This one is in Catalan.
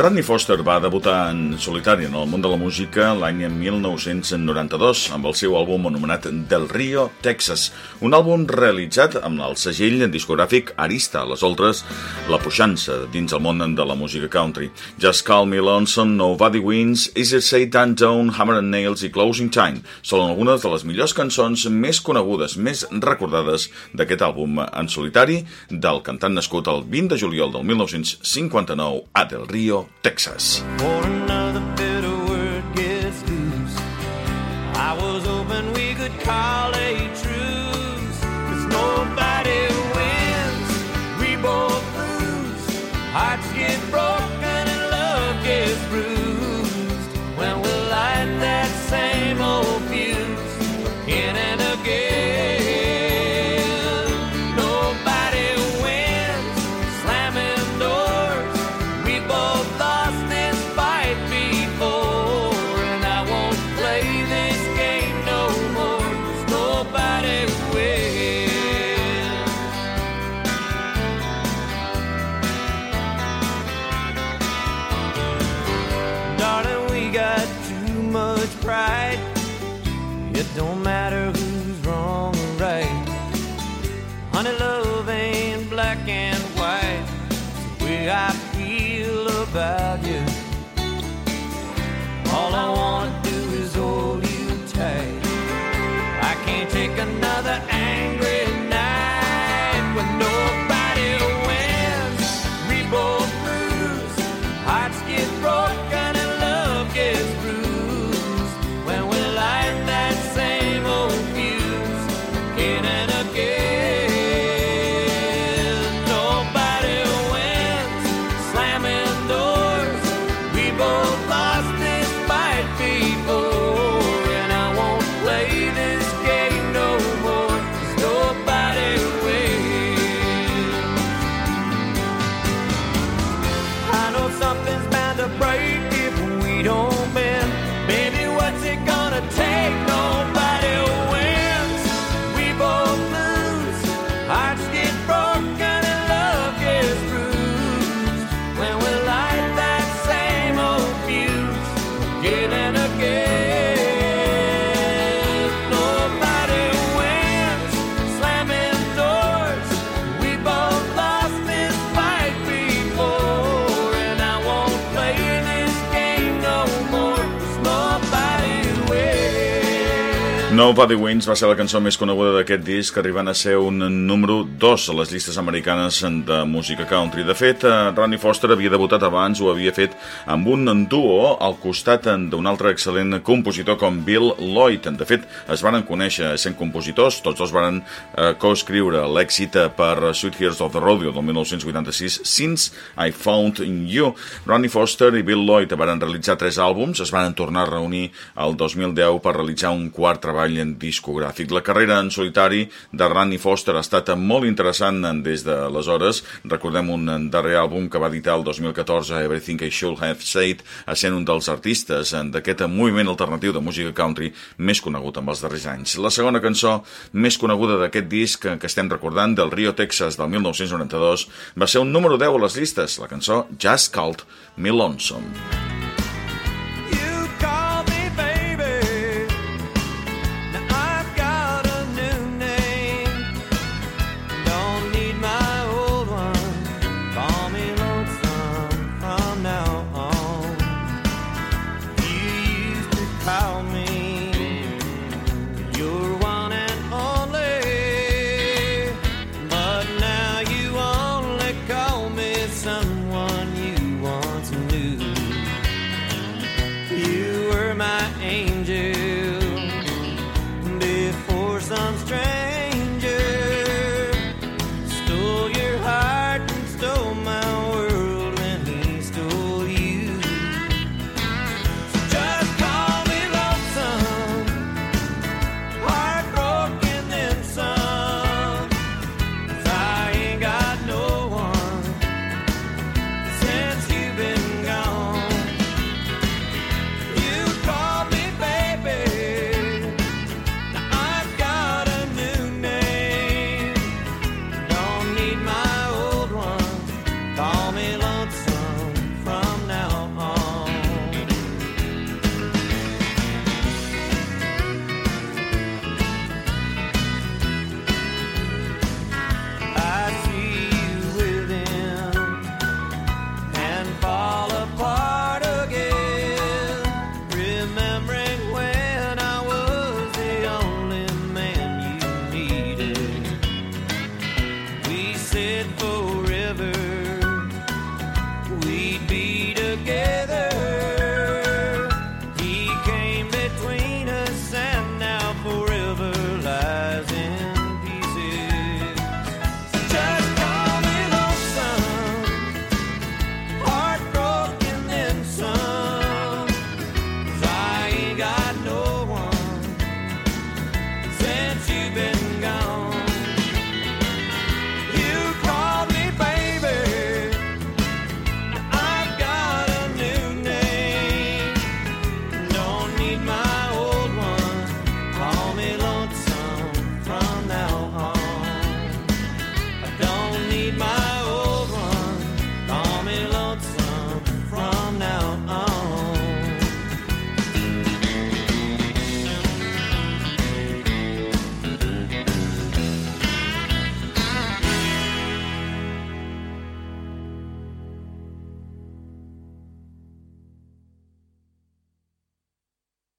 Rodney Foster va debutar en solitari en el món de la música l'any 1992 amb el seu àlbum anomenat Del Rio, Texas, un àlbum realitzat amb el segell discogràfic Arista, les altres la puixança dins el món de la música country. Just Call Me Lonesome, Nobody Wins, Is It Say Down, Hammer and Nails i Closing Time són algunes de les millors cançons més conegudes, més recordades d'aquest àlbum en solitari del cantant nascut el 20 de juliol del 1959 a Del Rio, Texas. Pride. It don't matter who's wrong or right. Honey, love ain't black and white. It's the way I feel about you. Nobody Wins va ser la cançó més coneguda d'aquest disc, arribant a ser un número 2 a les llistes americanes de música country. De fet, eh, Ronnie Foster havia debutat abans, ho havia fet amb un duo al costat d'un altre excel·lent compositor com Bill Lloyd. De fet, es varen conèixer sent compositors, tots dos varen eh, coescriure l'èxit per Sweet Heroes of the Rodeo del 1986, Since I Found You. Ronnie Foster i Bill Lloyd varen realitzar tres àlbums, es varen tornar a reunir el 2010 per realitzar un quart treball en discogràfic. La carrera en solitari de Ronnie Foster ha estat molt interessant des d'aleshores. Recordem un darrer àlbum que va editar el 2014, Everything I Should Have Said, sent un dels artistes d'aquest moviment alternatiu de música country més conegut en els darrers anys. La segona cançó més coneguda d'aquest disc que estem recordant, del Rio, Texas, del 1992, va ser un número 10 a les llistes, la cançó Just Called Me Lonesome.